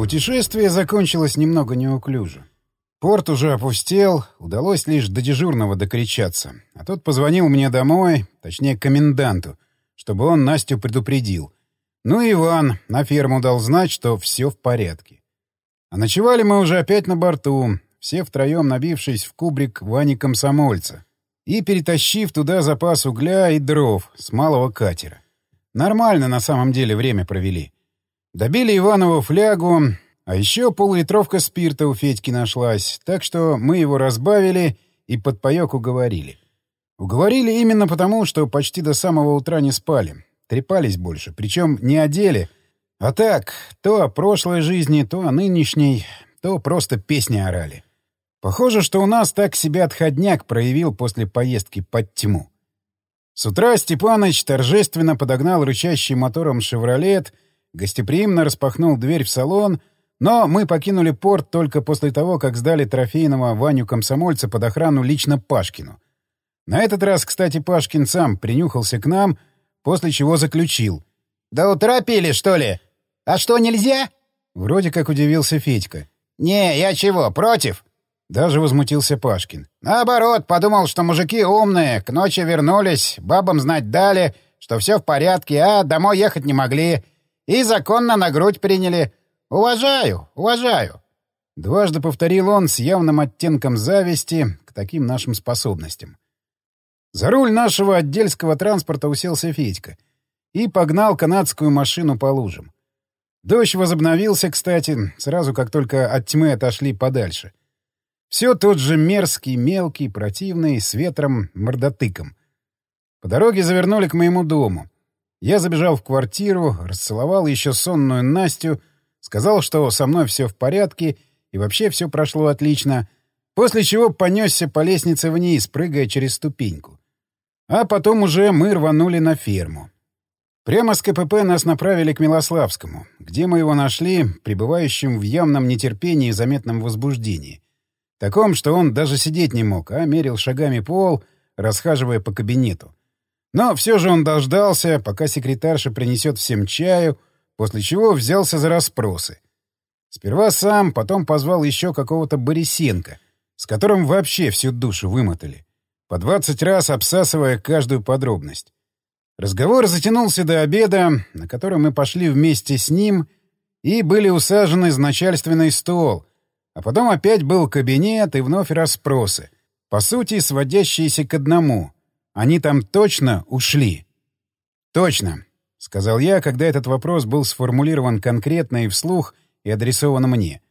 Путешествие закончилось немного неуклюже. Порт уже опустел, удалось лишь до дежурного докричаться. А тот позвонил мне домой, точнее, коменданту, чтобы он Настю предупредил. Ну и Иван на ферму дал знать, что все в порядке. А ночевали мы уже опять на борту, все втроем набившись в кубрик Вани Комсомольца и перетащив туда запас угля и дров с малого катера. Нормально на самом деле время провели. Добили Иванову флягу, а еще полулитровка спирта у Федьки нашлась, так что мы его разбавили и под паёк уговорили. Уговорили именно потому, что почти до самого утра не спали. Трепались больше, причем не о деле, а так, то о прошлой жизни, то о нынешней, то просто песни орали. Похоже, что у нас так себя отходняк проявил после поездки под тьму. С утра Степаныч торжественно подогнал рычащий мотором «Шевролет», гостеприимно распахнул дверь в салон, но мы покинули порт только после того, как сдали трофейного Ваню-комсомольца под охрану лично Пашкину. На этот раз, кстати, Пашкин сам принюхался к нам, после чего заключил. «До утра пили, что ли? А что, нельзя?» Вроде как удивился Федька. «Не, я чего, против?» Даже возмутился Пашкин. «Наоборот, подумал, что мужики умные, к ночи вернулись, бабам знать дали, что все в порядке, а домой ехать не могли. И законно на грудь приняли. Уважаю, уважаю». Дважды повторил он с явным оттенком зависти к таким нашим способностям. За руль нашего отдельского транспорта уселся Федька и погнал канадскую машину по лужам. Дождь возобновился, кстати, сразу как только от тьмы отошли подальше. Все тот же мерзкий, мелкий, противный, с ветром, мордотыком. По дороге завернули к моему дому. Я забежал в квартиру, расцеловал еще сонную Настю, сказал, что со мной все в порядке и вообще все прошло отлично, после чего понесся по лестнице вниз, прыгая через ступеньку. А потом уже мы рванули на ферму. Прямо с КПП нас направили к Милославскому, где мы его нашли, пребывающим в явном нетерпении и заметном возбуждении — Таком, что он даже сидеть не мог, а мерил шагами пол, расхаживая по кабинету. Но все же он дождался, пока секретарша принесет всем чаю, после чего взялся за расспросы. Сперва сам, потом позвал еще какого-то Борисенко, с которым вообще всю душу вымотали, по двадцать раз обсасывая каждую подробность. Разговор затянулся до обеда, на который мы пошли вместе с ним и были усажены за начальственный стол — а потом опять был кабинет и вновь расспросы. По сути, сводящиеся к одному. Они там точно ушли? «Точно», — сказал я, когда этот вопрос был сформулирован конкретно и вслух и адресован мне.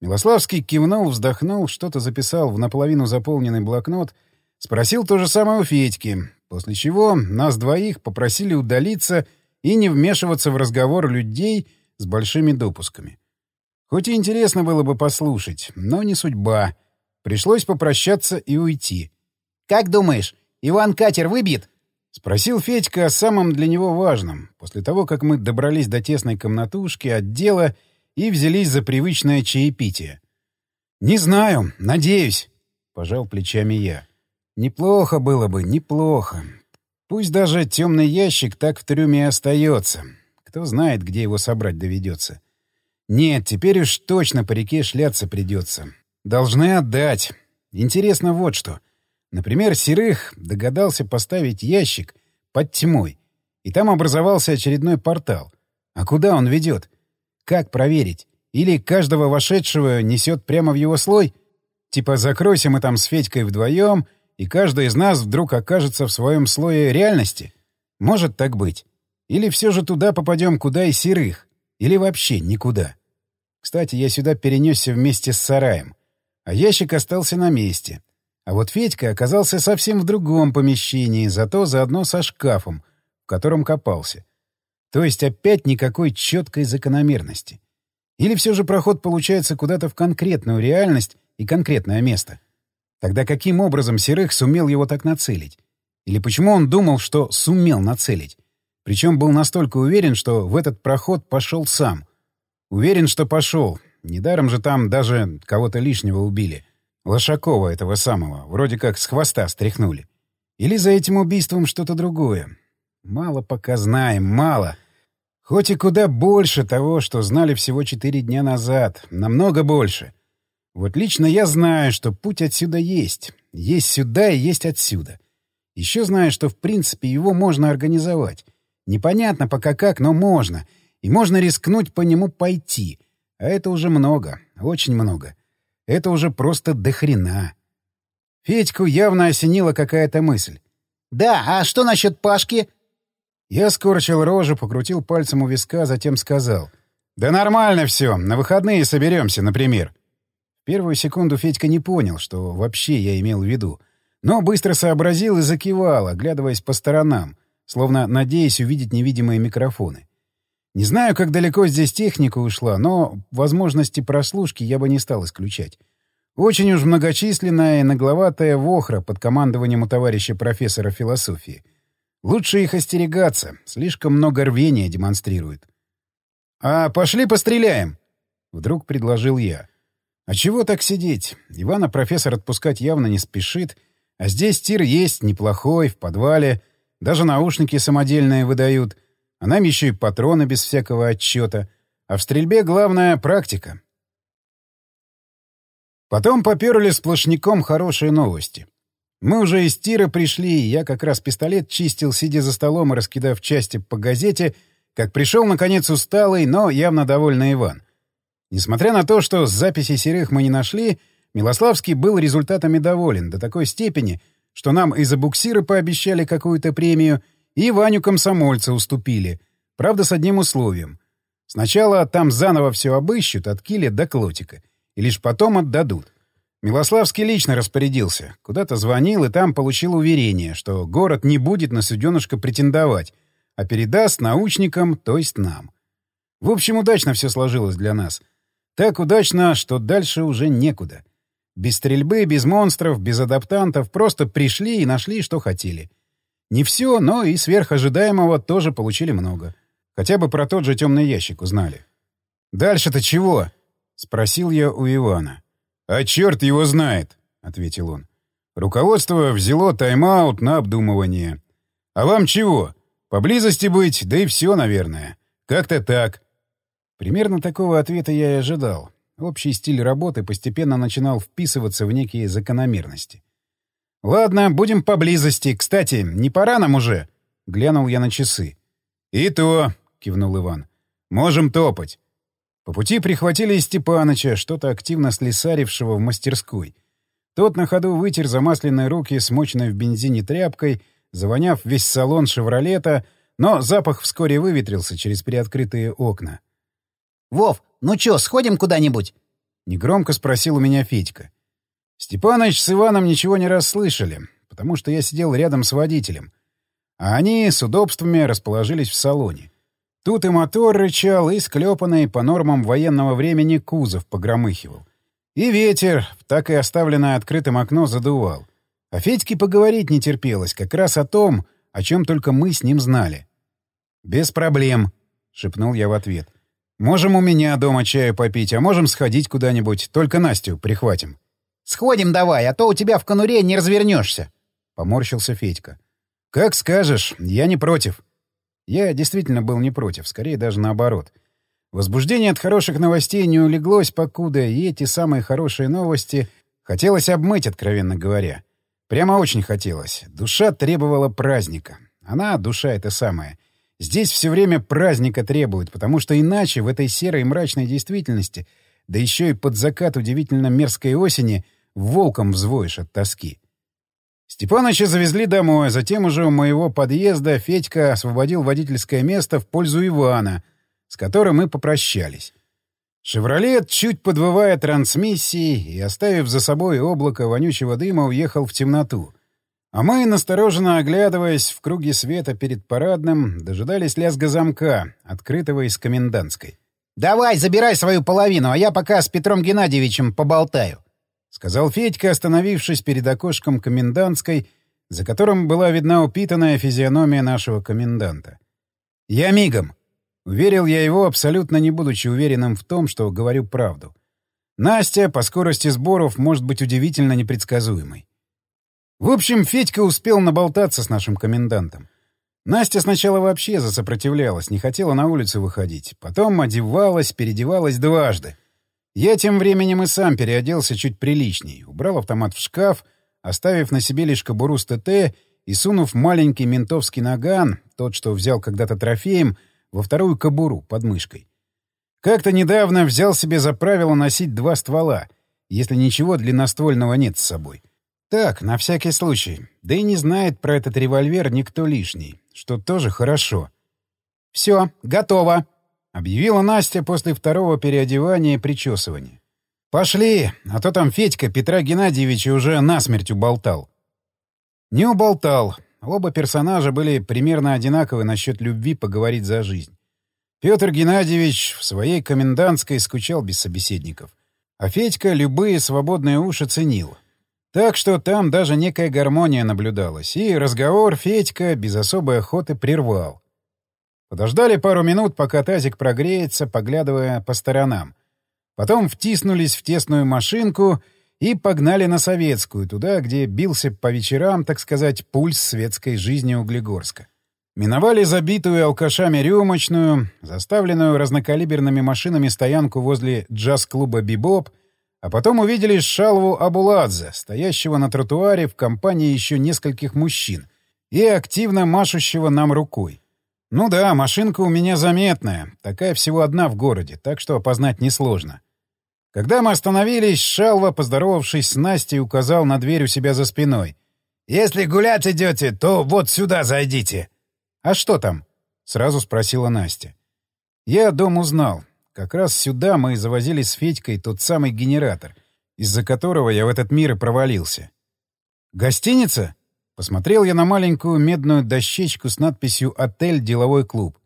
Милославский кивнул, вздохнул, что-то записал в наполовину заполненный блокнот, спросил то же самое у Федьки, после чего нас двоих попросили удалиться и не вмешиваться в разговор людей с большими допусками. Хоть и интересно было бы послушать, но не судьба. Пришлось попрощаться и уйти. «Как думаешь, Иван катер выбьет?» — спросил Федька о самом для него важном, после того, как мы добрались до тесной комнатушки, отдела и взялись за привычное чаепитие. «Не знаю, надеюсь», — пожал плечами я. «Неплохо было бы, неплохо. Пусть даже темный ящик так в трюме и остается. Кто знает, где его собрать доведется. Нет, теперь уж точно по реке шляться придется. Должны отдать. Интересно вот что. Например, Серых догадался поставить ящик под тьмой, и там образовался очередной портал. А куда он ведет? Как проверить? Или каждого вошедшего несет прямо в его слой? Типа закройся мы там с Федькой вдвоем, и каждый из нас вдруг окажется в своем слое реальности? Может так быть. Или все же туда попадем, куда и Серых? Или вообще никуда. Кстати, я сюда перенесся вместе с сараем. А ящик остался на месте. А вот Федька оказался совсем в другом помещении, зато заодно со шкафом, в котором копался. То есть опять никакой четкой закономерности. Или все же проход получается куда-то в конкретную реальность и конкретное место? Тогда каким образом Серых сумел его так нацелить? Или почему он думал, что сумел нацелить? Причем был настолько уверен, что в этот проход пошел сам. Уверен, что пошел. Недаром же там даже кого-то лишнего убили. Лошакова этого самого. Вроде как с хвоста стряхнули. Или за этим убийством что-то другое. Мало пока знаем, мало. Хоть и куда больше того, что знали всего четыре дня назад. Намного больше. Вот лично я знаю, что путь отсюда есть. Есть сюда и есть отсюда. Еще знаю, что в принципе его можно организовать. Непонятно пока как, но можно. И можно рискнуть по нему пойти. А это уже много. Очень много. Это уже просто дохрена. Федьку явно осенила какая-то мысль. «Да, а что насчет Пашки?» Я скорчил рожу, покрутил пальцем у виска, затем сказал. «Да нормально все. На выходные соберемся, например». В первую секунду Федька не понял, что вообще я имел в виду. Но быстро сообразил и закивал, оглядываясь по сторонам, словно надеясь увидеть невидимые микрофоны. Не знаю, как далеко здесь техника ушла, но возможности прослушки я бы не стал исключать. Очень уж многочисленная и нагловатая вохра под командованием у товарища профессора философии. Лучше их остерегаться, слишком много рвения демонстрируют. «А пошли постреляем!» — вдруг предложил я. «А чего так сидеть? Ивана профессор отпускать явно не спешит, а здесь тир есть, неплохой, в подвале, даже наушники самодельные выдают, а нам еще и патроны без всякого отчета, а в стрельбе главная практика, Потом поперли сплошняком хорошие новости. Мы уже из тира пришли, и я как раз пистолет чистил, сидя за столом и раскидав части по газете, как пришел, наконец, усталый, но явно довольный Иван. Несмотря на то, что с записи серых мы не нашли, Милославский был результатами доволен до такой степени, что нам из-за буксира пообещали какую-то премию, и Ваню комсомольца уступили, правда, с одним условием. Сначала там заново все обыщут от киля до клотика — и лишь потом отдадут. Милославский лично распорядился, куда-то звонил и там получил уверение, что город не будет на суденышко претендовать, а передаст научникам, то есть нам. В общем, удачно все сложилось для нас. Так удачно, что дальше уже некуда. Без стрельбы, без монстров, без адаптантов просто пришли и нашли, что хотели. Не все, но и сверхожидаемого тоже получили много. Хотя бы про тот же темный ящик узнали. «Дальше-то чего?» — спросил я у Ивана. «А черт его знает», — ответил он. «Руководство взяло тайм-аут на обдумывание. А вам чего? Поблизости быть, да и все, наверное. Как-то так». Примерно такого ответа я и ожидал. Общий стиль работы постепенно начинал вписываться в некие закономерности. «Ладно, будем поблизости. Кстати, не пора нам уже?» — глянул я на часы. «И то», — кивнул Иван. «Можем топать. По пути прихватили и Степаныча, что-то активно слесарившего в мастерской. Тот на ходу вытер замасленные руки, смоченной в бензине тряпкой, завоняв весь салон «Шевролета», но запах вскоре выветрился через приоткрытые окна. «Вов, ну чё, сходим куда-нибудь?» — негромко спросил у меня Федька. Степаныч с Иваном ничего не расслышали, потому что я сидел рядом с водителем. А они с удобствами расположились в салоне. Тут и мотор рычал, и склепанный по нормам военного времени кузов погромыхивал. И ветер, так и оставленное открытым окно, задувал. А Федьке поговорить не терпелось, как раз о том, о чем только мы с ним знали. «Без проблем», — шепнул я в ответ. «Можем у меня дома чаю попить, а можем сходить куда-нибудь, только Настю прихватим». «Сходим давай, а то у тебя в конуре не развернешься», — поморщился Федька. «Как скажешь, я не против». Я действительно был не против, скорее даже наоборот. Возбуждение от хороших новостей не улеглось покуда, и эти самые хорошие новости хотелось обмыть, откровенно говоря. Прямо очень хотелось. Душа требовала праздника. Она, душа эта самая. Здесь все время праздника требует, потому что иначе в этой серой мрачной действительности, да еще и под закат удивительно мерзкой осени, волком взвоишь от тоски. Степаныча завезли домой, а затем уже у моего подъезда Федька освободил водительское место в пользу Ивана, с которым мы попрощались. «Шевролет», чуть подвывая трансмиссией и оставив за собой облако вонючего дыма, уехал в темноту. А мы, настороженно оглядываясь в круге света перед парадным, дожидались лязга замка, открытого из комендантской. «Давай, забирай свою половину, а я пока с Петром Геннадьевичем поболтаю». — сказал Федька, остановившись перед окошком комендантской, за которым была видна упитанная физиономия нашего коменданта. «Я мигом!» — уверил я его, абсолютно не будучи уверенным в том, что говорю правду. Настя по скорости сборов может быть удивительно непредсказуемой. В общем, Федька успел наболтаться с нашим комендантом. Настя сначала вообще засопротивлялась, не хотела на улицу выходить. Потом одевалась, переодевалась дважды. Я тем временем и сам переоделся чуть приличней. Убрал автомат в шкаф, оставив на себе лишь кобуру с ТТ и сунув маленький ментовский наган, тот, что взял когда-то трофеем, во вторую кобуру под мышкой. Как-то недавно взял себе за правило носить два ствола, если ничего длинноствольного нет с собой. Так, на всякий случай. Да и не знает про этот револьвер никто лишний, что тоже хорошо. «Все, готово», — объявила Настя после второго переодевания и причесывания. «Пошли, а то там Федька Петра Геннадьевича уже насмерть уболтал». Не уболтал. Оба персонажа были примерно одинаковы насчет любви поговорить за жизнь. Петр Геннадьевич в своей комендантской скучал без собеседников. А Федька любые свободные уши ценил. Так что там даже некая гармония наблюдалась, и разговор Федька без особой охоты прервал. Подождали пару минут, пока тазик прогреется, поглядывая по сторонам. Потом втиснулись в тесную машинку и погнали на Советскую, туда, где бился по вечерам, так сказать, пульс светской жизни Углегорска. Миновали забитую алкашами рюмочную, заставленную разнокалиберными машинами стоянку возле джаз-клуба «Бибоп», а потом увидели Шалву Абуладзе, стоящего на тротуаре в компании еще нескольких мужчин и активно машущего нам рукой. Ну да, машинка у меня заметная, такая всего одна в городе, так что опознать несложно. Когда мы остановились, Шалва, поздоровавшись с Настей, указал на дверь у себя за спиной. «Если гулять идете, то вот сюда зайдите». «А что там?» — сразу спросила Настя. Я дом узнал. Как раз сюда мы завозили с Федькой тот самый генератор, из-за которого я в этот мир и провалился. «Гостиница?» Посмотрел я на маленькую медную дощечку с надписью «Отель. Деловой клуб».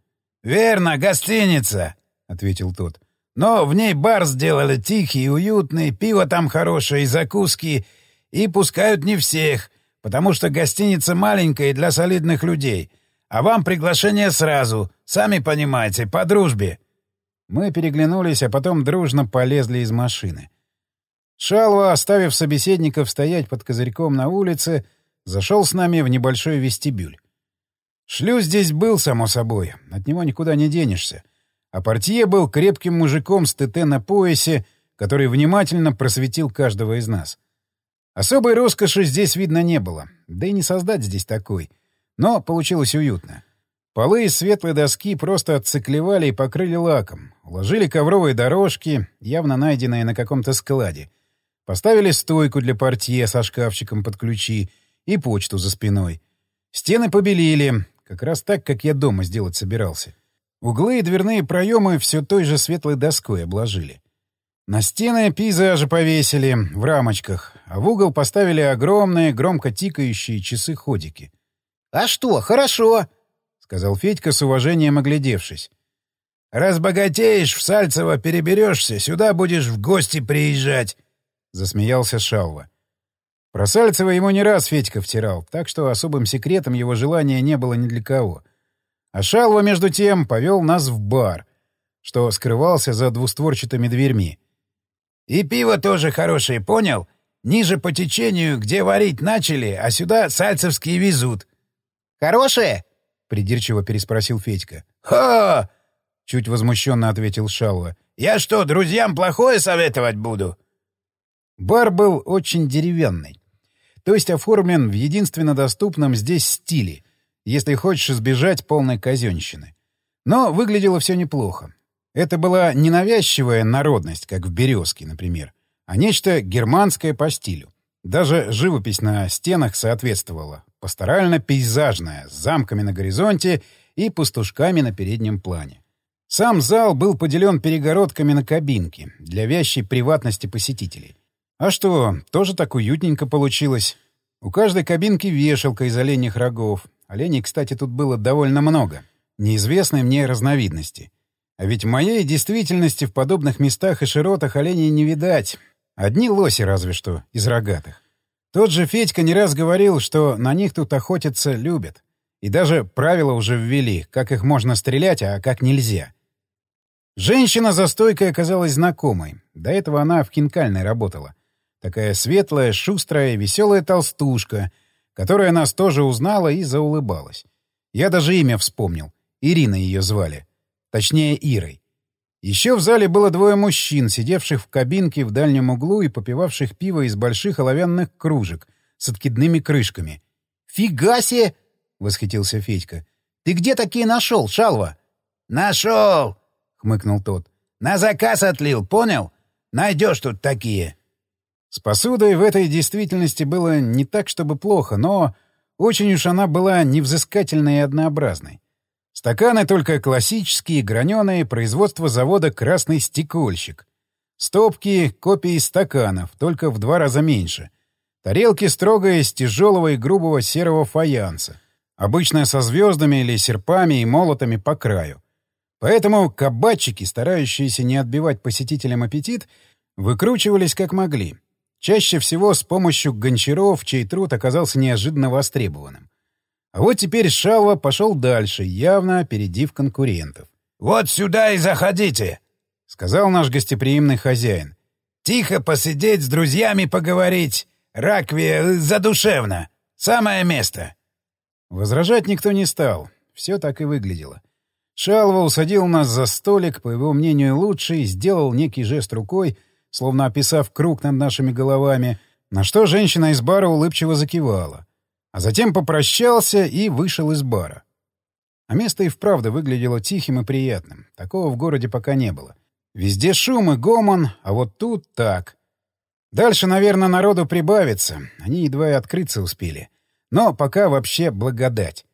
«Верно, гостиница», — ответил тот. «Но в ней бар сделали тихий уютный, пиво там хорошее и закуски, и пускают не всех, потому что гостиница маленькая и для солидных людей. А вам приглашение сразу, сами понимаете, по дружбе». Мы переглянулись, а потом дружно полезли из машины. Шалва, оставив собеседников стоять под козырьком на улице, зашел с нами в небольшой вестибюль. Шлюз здесь был, само собой, от него никуда не денешься. А портье был крепким мужиком с ТТ на поясе, который внимательно просветил каждого из нас. Особой роскоши здесь видно не было, да и не создать здесь такой. Но получилось уютно. Полы из светлой доски просто отциклевали и покрыли лаком. Уложили ковровые дорожки, явно найденные на каком-то складе. Поставили стойку для портье со шкафчиком под ключи и почту за спиной. Стены побелили, как раз так, как я дома сделать собирался. Углы и дверные проемы все той же светлой доской обложили. На стены пейзажи повесили в рамочках, а в угол поставили огромные, громко тикающие часы-ходики. «А что, хорошо!» сказал Федька с уважением оглядевшись. «Разбогатеешь, в Сальцево переберешься, сюда будешь в гости приезжать», — засмеялся Шалва. Про Сальцева ему не раз Федька втирал, так что особым секретом его желания не было ни для кого. А Шалва, между тем, повел нас в бар, что скрывался за двустворчатыми дверьми. «И пиво тоже хорошее, понял? Ниже по течению, где варить начали, а сюда сальцевские везут». «Хорошее?» Придирчиво переспросил Федька. «Ха!» — чуть возмущенно ответил Шалва. «Я что, друзьям плохое советовать буду?» Бар был очень деревянный. То есть оформлен в единственно доступном здесь стиле, если хочешь избежать полной казенщины. Но выглядело все неплохо. Это была не навязчивая народность, как в «Березке», например, а нечто германское по стилю. Даже живопись на стенах соответствовала. Пасторально-пейзажная, с замками на горизонте и пастушками на переднем плане. Сам зал был поделен перегородками на кабинки для вящей приватности посетителей. А что, тоже так уютненько получилось. У каждой кабинки вешалка из оленьих рогов. Оленей, кстати, тут было довольно много. Неизвестной мне разновидности. А ведь в моей действительности в подобных местах и широтах оленей не видать. Одни лоси разве что, из рогатых. Тот же Федька не раз говорил, что на них тут охотиться любят. И даже правила уже ввели, как их можно стрелять, а как нельзя. Женщина за стойкой оказалась знакомой. До этого она в хинкальной работала. Такая светлая, шустрая, веселая толстушка, которая нас тоже узнала и заулыбалась. Я даже имя вспомнил. Ирина ее звали. Точнее, Ирой. Еще в зале было двое мужчин, сидевших в кабинке в дальнем углу и попивавших пиво из больших оловянных кружек с откидными крышками. «Фига себе!» — восхитился Федька. «Ты где такие нашел, Шалва?» «Нашел!» — хмыкнул тот. «На заказ отлил, понял? Найдешь тут такие!» С посудой в этой действительности было не так, чтобы плохо, но очень уж она была невзыскательной и однообразной. Стаканы только классические, граненые, производство завода «Красный стекольщик». Стопки — копии стаканов, только в два раза меньше. Тарелки строго из тяжелого и грубого серого фаянса, обычно со звездами или серпами и молотами по краю. Поэтому кабачики, старающиеся не отбивать посетителям аппетит, выкручивались как могли. Чаще всего с помощью гончаров, чей труд оказался неожиданно востребованным. А вот теперь Шалва пошел дальше, явно опередив конкурентов. «Вот сюда и заходите!» — сказал наш гостеприимный хозяин. «Тихо посидеть, с друзьями поговорить. Ракве задушевно. Самое место!» Возражать никто не стал. Все так и выглядело. Шалва усадил нас за столик, по его мнению, лучший, сделал некий жест рукой — словно описав круг над нашими головами, на что женщина из бара улыбчиво закивала. А затем попрощался и вышел из бара. А место и вправду выглядело тихим и приятным. Такого в городе пока не было. Везде шум и гомон, а вот тут так. Дальше, наверное, народу прибавится. Они едва и открыться успели. Но пока вообще благодать.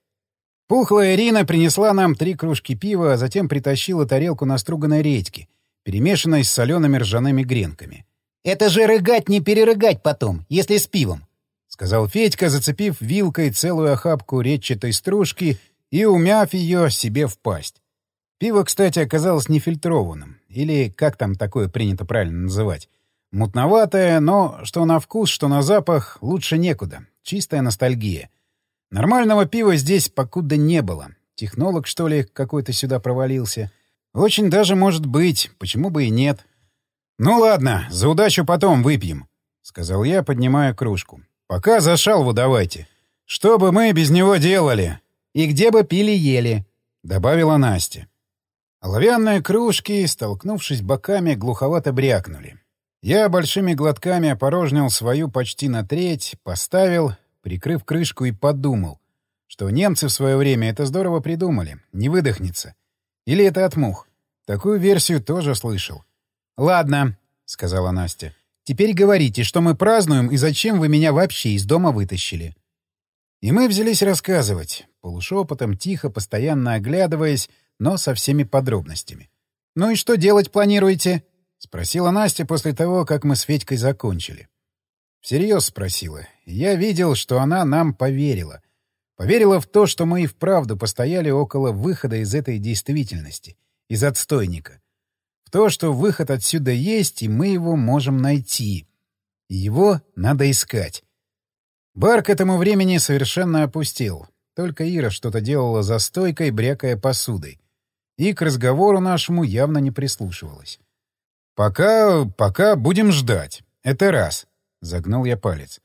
Пухлая Ирина принесла нам три кружки пива, а затем притащила тарелку наструганной редьки, перемешанной с солеными ржаными гренками. «Это же рыгать не перерыгать потом, если с пивом», — сказал Федька, зацепив вилкой целую охапку ретчатой стружки и умяв ее себе в пасть. Пиво, кстати, оказалось нефильтрованным, или как там такое принято правильно называть. Мутноватое, но что на вкус, что на запах, лучше некуда. Чистая ностальгия. Нормального пива здесь покуда не было. Технолог, что ли, какой-то сюда провалился — очень даже может быть, почему бы и нет. Ну ладно, за удачу потом выпьем, — сказал я, поднимая кружку. Пока за шалву давайте. Что бы мы без него делали? И где бы пили-ели, — добавила Настя. Оловянные кружки, столкнувшись боками, глуховато брякнули. Я большими глотками опорожнил свою почти на треть, поставил, прикрыв крышку и подумал, что немцы в свое время это здорово придумали, не выдохнется. Или это от мух? Такую версию тоже слышал. «Ладно», — сказала Настя. «Теперь говорите, что мы празднуем и зачем вы меня вообще из дома вытащили». И мы взялись рассказывать, полушепотом, тихо, постоянно оглядываясь, но со всеми подробностями. «Ну и что делать планируете?» — спросила Настя после того, как мы с Федькой закончили. Всерьез спросила. Я видел, что она нам поверила. Поверила в то, что мы и вправду постояли около выхода из этой действительности, из отстойника. В то, что выход отсюда есть, и мы его можем найти. И его надо искать. Бар к этому времени совершенно опустел. Только Ира что-то делала за стойкой, брякая посудой. И к разговору нашему явно не прислушивалась. «Пока... пока будем ждать. Это раз», — загнул я палец.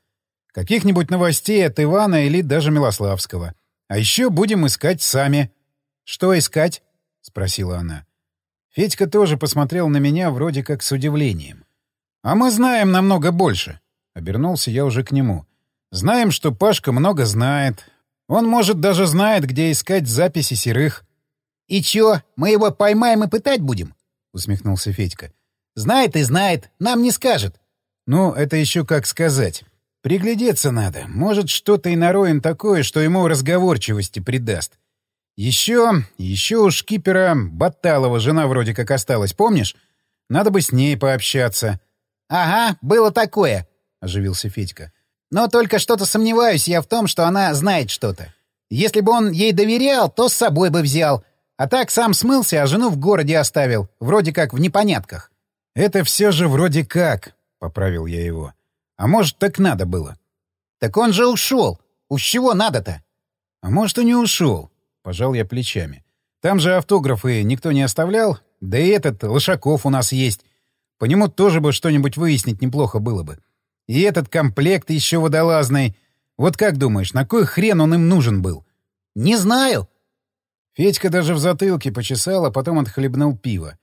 Каких-нибудь новостей от Ивана или даже Милославского. А еще будем искать сами. — Что искать? — спросила она. Федька тоже посмотрел на меня вроде как с удивлением. — А мы знаем намного больше. Обернулся я уже к нему. Знаем, что Пашка много знает. Он, может, даже знает, где искать записи серых. — И чё, мы его поймаем и пытать будем? — усмехнулся Федька. — Знает и знает, нам не скажет. — Ну, это еще как сказать. Приглядеться надо. Может, что-то и нароем такое, что ему разговорчивости придаст. Еще, еще у шкипера Баталова жена вроде как осталась, помнишь? Надо бы с ней пообщаться. — Ага, было такое, — оживился Федька. — Но только что-то сомневаюсь я в том, что она знает что-то. Если бы он ей доверял, то с собой бы взял. А так сам смылся, а жену в городе оставил, вроде как в непонятках. — Это все же вроде как, — поправил я его. — а может, так надо было? Так он же ушел. Уж чего надо-то? А может, и не ушел. Пожал я плечами. Там же автографы никто не оставлял. Да и этот Лошаков у нас есть. По нему тоже бы что-нибудь выяснить неплохо было бы. И этот комплект еще водолазный. Вот как думаешь, на кой хрен он им нужен был? — Не знаю, Федька даже в затылке почесал, а потом отхлебнул пиво.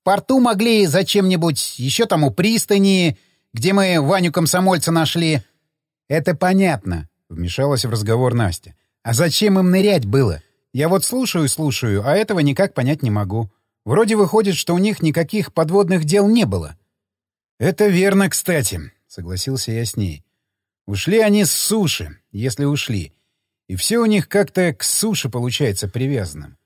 В порту могли зачем-нибудь, еще там у пристани, где мы Ваню комсомольца нашли. — Это понятно, — вмешалась в разговор Настя. — А зачем им нырять было? Я вот слушаю слушаю, а этого никак понять не могу. Вроде выходит, что у них никаких подводных дел не было. — Это верно, кстати, — согласился я с ней. Ушли они с суши, если ушли. И все у них как-то к суше получается привязанным.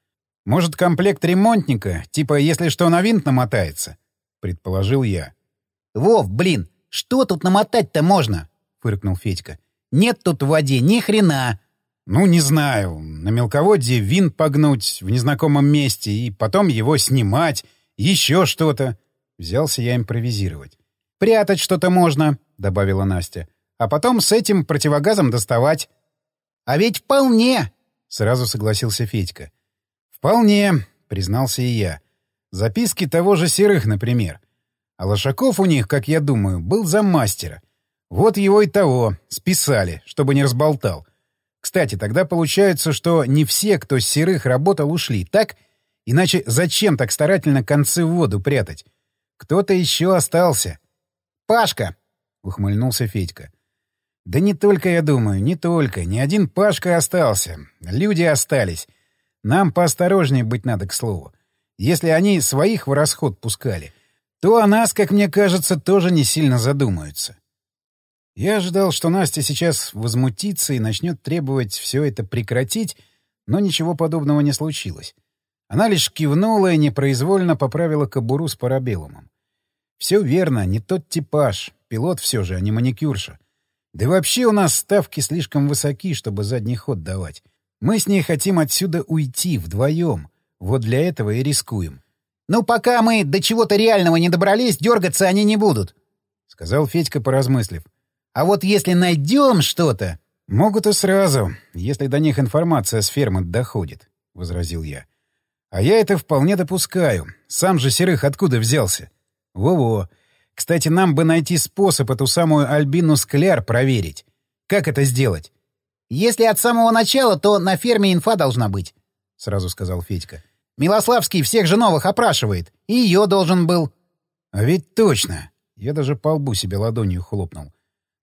Может, комплект ремонтника, типа если что на винт намотается? Предположил я. Вов, блин, что тут намотать-то можно? Фыркнул Федька. Нет тут в воде ни хрена. Ну, не знаю. На мелководье винт погнуть в незнакомом месте и потом его снимать. Еще что-то. Взялся я импровизировать. «Прятать что-то можно», — добавила Настя. «А потом с этим противогазом доставать». «А ведь вполне!» — сразу согласился Федька. «Вполне», — признался и я. «Записки того же Серых, например. А Лошаков у них, как я думаю, был за мастера. Вот его и того списали, чтобы не разболтал. Кстати, тогда получается, что не все, кто с Серых работал, ушли, так? Иначе зачем так старательно концы в воду прятать? Кто-то еще остался». «Пашка!» — ухмыльнулся Федька. «Да не только, я думаю, не только. Ни один Пашка остался. Люди остались. Нам поосторожнее быть надо, к слову. Если они своих в расход пускали, то о нас, как мне кажется, тоже не сильно задумаются. Я ожидал, что Настя сейчас возмутится и начнет требовать все это прекратить, но ничего подобного не случилось. Она лишь кивнула и непроизвольно поправила кобуру с парабеллумом. Все верно, не тот типаж, пилот все же, а не маникюрша. Да и вообще у нас ставки слишком высоки, чтобы задний ход давать. Мы с ней хотим отсюда уйти вдвоем. Вот для этого и рискуем. — Ну, пока мы до чего-то реального не добрались, дергаться они не будут, — сказал Федька, поразмыслив. — А вот если найдем что-то... — Могут и сразу, если до них информация с фермы доходит, — возразил я. — А я это вполне допускаю. Сам же Серых откуда взялся? Во-во. Кстати, нам бы найти способ эту самую Альбину Скляр проверить. Как это сделать? «Если от самого начала, то на ферме инфа должна быть», — сразу сказал Федька. «Милославский всех же новых опрашивает. И ее должен был». «А ведь точно!» Я даже по лбу себе ладонью хлопнул.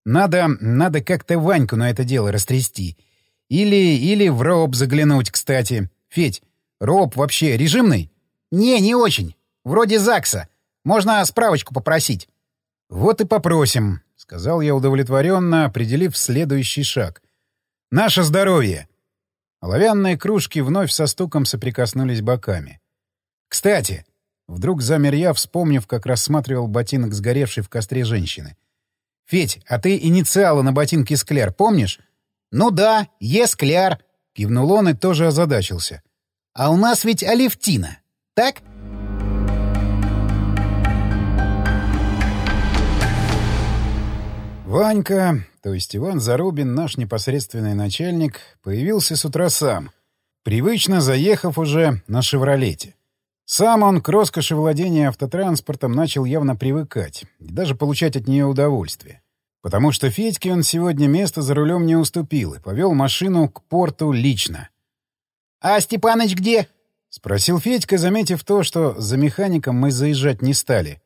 «Надо... надо как-то Ваньку на это дело растрясти. Или... или в РОБ заглянуть, кстати. Федь, РОБ вообще режимный?» «Не, не очень. Вроде ЗАГСа. Можно справочку попросить». «Вот и попросим», — сказал я удовлетворенно, определив следующий шаг. Наше здоровье!» Оловянные кружки вновь со стуком соприкоснулись боками. «Кстати!» — вдруг замер я, вспомнив, как рассматривал ботинок сгоревшей в костре женщины. «Федь, а ты инициалы на ботинке Скляр помнишь?» «Ну да, Е. Скляр!» — кивнул он и тоже озадачился. «А у нас ведь Алевтина, так?» Ванька, то есть Иван Зарубин, наш непосредственный начальник, появился с утра сам, привычно заехав уже на «Шевролете». Сам он к роскоши владения автотранспортом начал явно привыкать и даже получать от нее удовольствие. Потому что Федьке он сегодня место за рулем не уступил и повел машину к порту лично. «А Степаныч где?» — спросил Федька, заметив то, что за механиком мы заезжать не стали.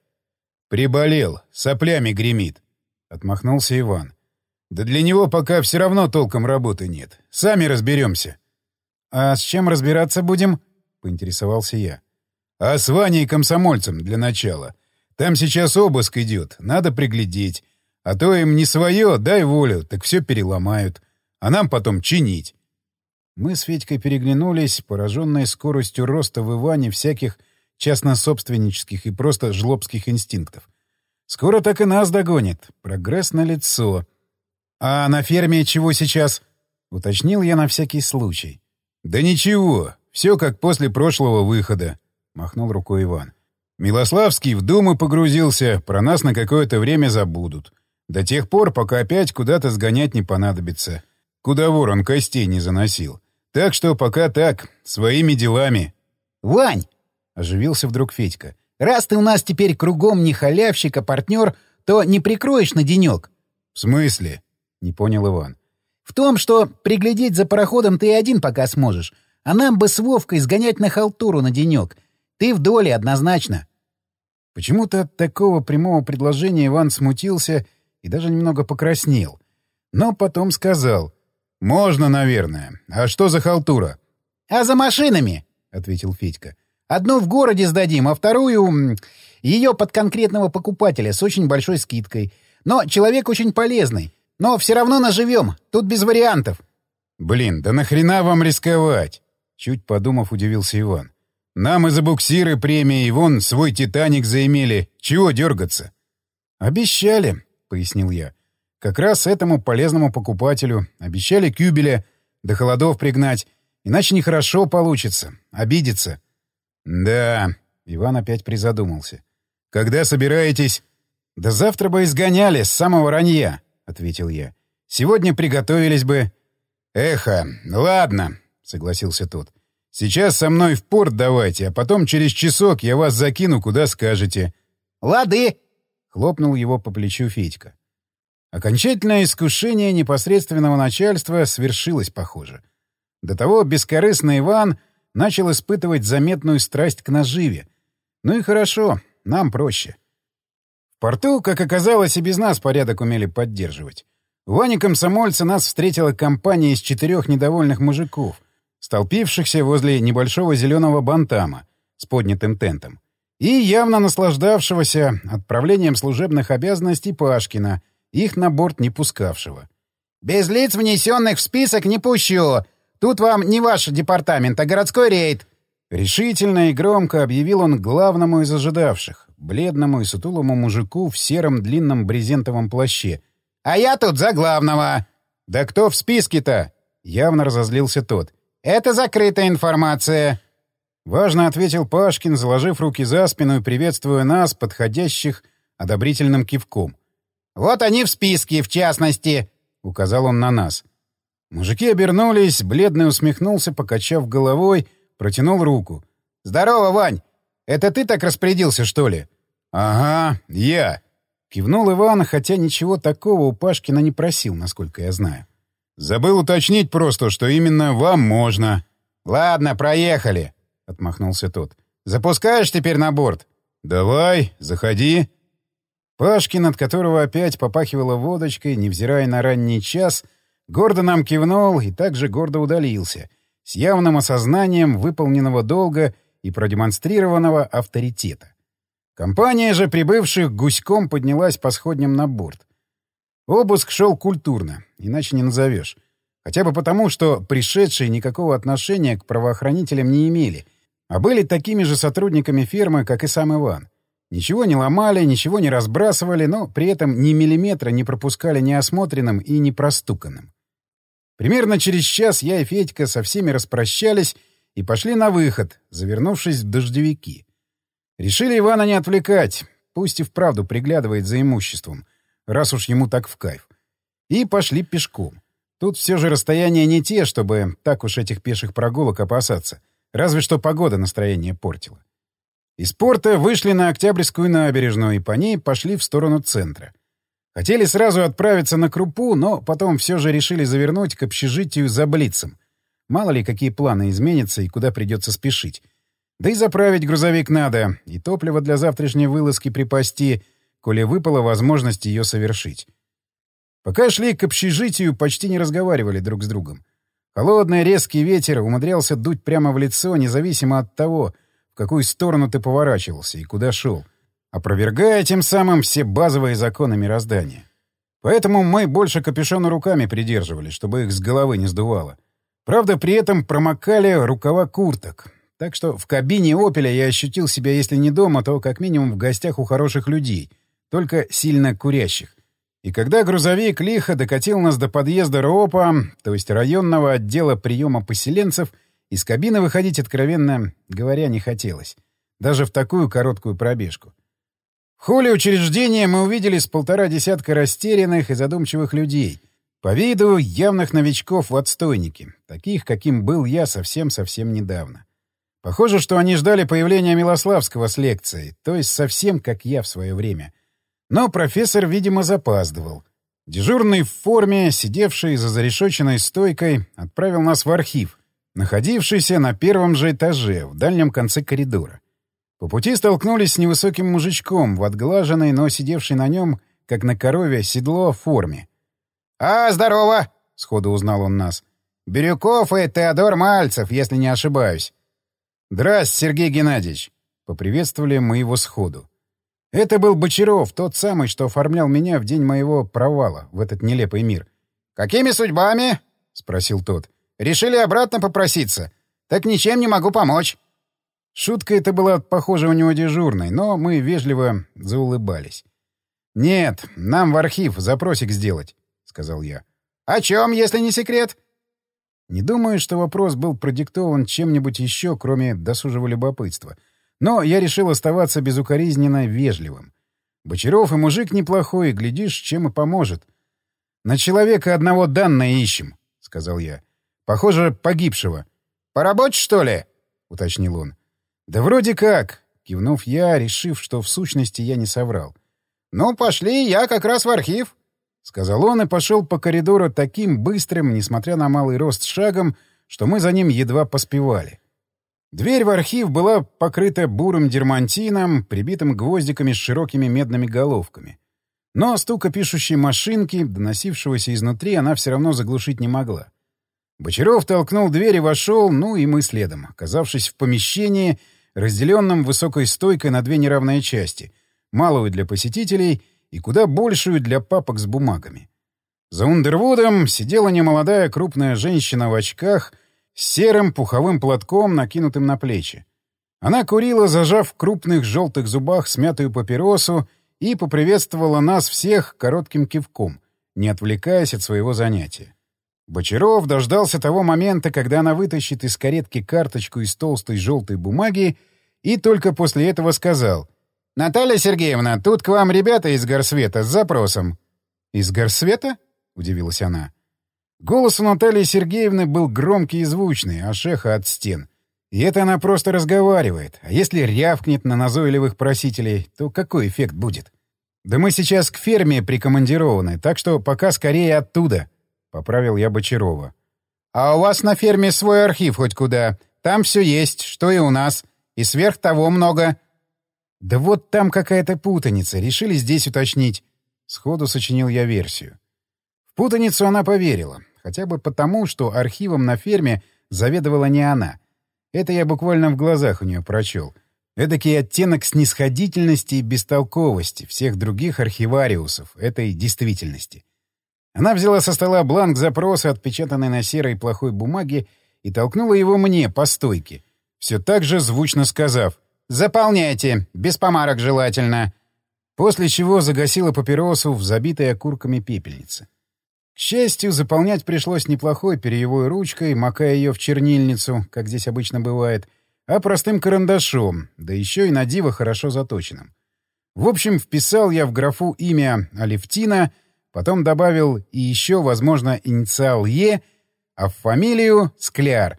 «Приболел, соплями гремит», — отмахнулся Иван. Да для него пока все равно толком работы нет. Сами разберемся. — А с чем разбираться будем? — поинтересовался я. — А с Ваней комсомольцем для начала. Там сейчас обыск идет, надо приглядеть. А то им не свое, дай волю, так все переломают. А нам потом чинить. Мы с Федькой переглянулись, пораженные скоростью роста в Иване всяких частно-собственнических и просто жлобских инстинктов. Скоро так и нас догонит. Прогресс на лицо. «А на ферме чего сейчас?» — уточнил я на всякий случай. «Да ничего, все как после прошлого выхода», — махнул рукой Иван. «Милославский в Думу погрузился, про нас на какое-то время забудут. До тех пор, пока опять куда-то сгонять не понадобится. Куда вор он костей не заносил. Так что пока так, своими делами». «Вань!» — оживился вдруг Федька. «Раз ты у нас теперь кругом не халявщик, а партнер, то не прикроешь на денек?» «В смысле?» — не понял Иван. «В том, что приглядеть за пароходом ты один пока сможешь, А нам бы с Вовкой сгонять на халтуру на денек. Ты в доле однозначно. Почему-то от такого прямого предложения Иван смутился и даже немного покраснел. Но потом сказал. «Можно, наверное. А что за халтура?» «А за машинами», — ответил Федька. «Одну в городе сдадим, а вторую... Ее под конкретного покупателя с очень большой скидкой. Но человек очень полезный. Но все равно наживем. Тут без вариантов». «Блин, да нахрена вам рисковать?» Чуть подумав, удивился Иван. «Нам и за буксиры премии, вон свой «Титаник» заимели. Чего дергаться?» «Обещали», — пояснил я. «Как раз этому полезному покупателю. Обещали кюбеля до холодов пригнать. Иначе нехорошо получится. Обидится». «Да», — Иван опять призадумался. «Когда собираетесь?» «Да завтра бы изгоняли с самого ранья», — ответил я. «Сегодня приготовились бы...» «Эхо, ладно», — согласился тот. «Сейчас со мной в порт давайте, а потом через часок я вас закину, куда скажете». «Лады!» — хлопнул его по плечу Федька. Окончательное искушение непосредственного начальства свершилось, похоже. До того бескорыстный Иван начал испытывать заметную страсть к наживе. Ну и хорошо, нам проще. Порту, как оказалось, и без нас порядок умели поддерживать. В Ване комсомольца нас встретила компания из четырех недовольных мужиков, столпившихся возле небольшого зеленого бантама с поднятым тентом, и явно наслаждавшегося отправлением служебных обязанностей Пашкина, их на борт не пускавшего. «Без лиц, внесенных в список, не пущу! Тут вам не ваш департамент, а городской рейд!» Решительно и громко объявил он главному из ожидавших, бледному и сутулому мужику в сером длинном брезентовом плаще, а я тут за главного. Да кто в списке-то? Явно разозлился тот. Это закрытая информация. Важно ответил Пашкин, заложив руки за спину и приветствуя нас, подходящих, одобрительным кивком. «Вот они в списке, в частности», — указал он на нас. Мужики обернулись, бледный усмехнулся, покачав головой, протянул руку. «Здорово, Вань! Это ты так распорядился, что ли?» «Ага, я!» Кивнул Иван, хотя ничего такого у Пашкина не просил, насколько я знаю. «Забыл уточнить просто, что именно вам можно». «Ладно, проехали», — отмахнулся тот. «Запускаешь теперь на борт?» «Давай, заходи». Пашкин, от которого опять попахивало водочкой, невзирая на ранний час, гордо нам кивнул и также гордо удалился, с явным осознанием выполненного долга и продемонстрированного авторитета. Компания же прибывших гуськом поднялась по сходням на борт. Обыск шел культурно, иначе не назовешь. Хотя бы потому, что пришедшие никакого отношения к правоохранителям не имели, а были такими же сотрудниками фермы, как и сам Иван. Ничего не ломали, ничего не разбрасывали, но при этом ни миллиметра не пропускали неосмотренным и непростуканным. Примерно через час я и Федька со всеми распрощались и пошли на выход, завернувшись в дождевики. Решили Ивана не отвлекать, пусть и вправду приглядывает за имуществом, раз уж ему так в кайф. И пошли пешком. Тут все же расстояния не те, чтобы так уж этих пеших прогулок опасаться. Разве что погода настроение портила. Из порта вышли на Октябрьскую набережную и по ней пошли в сторону центра. Хотели сразу отправиться на Крупу, но потом все же решили завернуть к общежитию за Блицем. Мало ли, какие планы изменятся и куда придется спешить. Да и заправить грузовик надо, и топливо для завтрашней вылазки припасти, коли выпала возможность ее совершить. Пока шли к общежитию, почти не разговаривали друг с другом. Холодный резкий ветер умудрялся дуть прямо в лицо, независимо от того, в какую сторону ты поворачивался и куда шел, опровергая тем самым все базовые законы мироздания. Поэтому мы больше капюшона руками придерживали, чтобы их с головы не сдувало. Правда, при этом промокали рукава курток, так что в кабине «Опеля» я ощутил себя, если не дома, то как минимум в гостях у хороших людей, только сильно курящих. И когда грузовик лихо докатил нас до подъезда РОПа, то есть районного отдела приема поселенцев, из кабины выходить, откровенно говоря, не хотелось. Даже в такую короткую пробежку. В холле учреждения мы увидели с полтора десятка растерянных и задумчивых людей. По виду явных новичков в отстойнике, таких, каким был я совсем-совсем недавно. Похоже, что они ждали появления Милославского с лекцией, то есть совсем как я в свое время. Но профессор, видимо, запаздывал. Дежурный в форме, сидевший за зарешоченной стойкой, отправил нас в архив, находившийся на первом же этаже, в дальнем конце коридора. По пути столкнулись с невысоким мужичком в отглаженной, но сидевшей на нем, как на корове, седло форме. «А, здорово!» — сходу узнал он нас. «Бирюков и Теодор Мальцев, если не ошибаюсь». «Здрасте, Сергей Геннадьевич!» — поприветствовали мы его сходу. Это был Бочаров, тот самый, что оформлял меня в день моего провала в этот нелепый мир. «Какими судьбами?» — спросил тот. «Решили обратно попроситься. Так ничем не могу помочь». Шутка эта была, похоже, у него дежурной, но мы вежливо заулыбались. «Нет, нам в архив запросик сделать», — сказал я. «О чем, если не секрет?» Не думаю, что вопрос был продиктован чем-нибудь еще, кроме досужего любопытства. Но я решил оставаться безукоризненно вежливым. Бочаров и мужик неплохой, глядишь, чем и поможет. «На человека одного данные ищем», — сказал я. «Похоже, погибшего». «По работе, что ли?» — уточнил он. «Да вроде как», — кивнув я, решив, что в сущности я не соврал. «Ну, пошли, я как раз в архив», — сказал он и пошел по коридору таким быстрым, несмотря на малый рост, шагом, что мы за ним едва поспевали. Дверь в архив была покрыта бурым дермантином, прибитым гвоздиками с широкими медными головками. Но стука пишущей машинки, доносившегося изнутри, она все равно заглушить не могла. Бочаров толкнул дверь и вошел, ну и мы следом, оказавшись в помещении — разделенном высокой стойкой на две неравные части, малую для посетителей и куда большую для папок с бумагами. За Ундервудом сидела немолодая крупная женщина в очках с серым пуховым платком, накинутым на плечи. Она курила, зажав в крупных желтых зубах смятую папиросу, и поприветствовала нас всех коротким кивком, не отвлекаясь от своего занятия. Бочаров дождался того момента, когда она вытащит из каретки карточку из толстой желтой бумаги и только после этого сказал. «Наталья Сергеевна, тут к вам ребята из Горсвета с запросом». «Из Горсвета?» — удивилась она. Голос у Натальи Сергеевны был громкий и звучный, а шеха от стен. И это она просто разговаривает. А если рявкнет на назойливых просителей, то какой эффект будет? Да мы сейчас к ферме прикомандированы, так что пока скорее оттуда. — поправил я Бочарова. «А у вас на ферме свой архив хоть куда. Там все есть, что и у нас. И сверх того много». «Да вот там какая-то путаница. Решили здесь уточнить». Сходу сочинил я версию. В путаницу она поверила. Хотя бы потому, что архивом на ферме заведовала не она. Это я буквально в глазах у нее прочел. Эдакий оттенок снисходительности и бестолковости всех других архивариусов этой действительности. Она взяла со стола бланк запроса, отпечатанный на серой плохой бумаге, и толкнула его мне по стойке, все так же звучно сказав «Заполняйте, без помарок желательно», после чего загасила папиросу в забитой окурками пепельнице. К счастью, заполнять пришлось неплохой перьевой ручкой, макая ее в чернильницу, как здесь обычно бывает, а простым карандашом, да еще и на диво хорошо заточенным. В общем, вписал я в графу имя Алевтина — Потом добавил и еще, возможно, инициал «Е», а в фамилию — Скляр.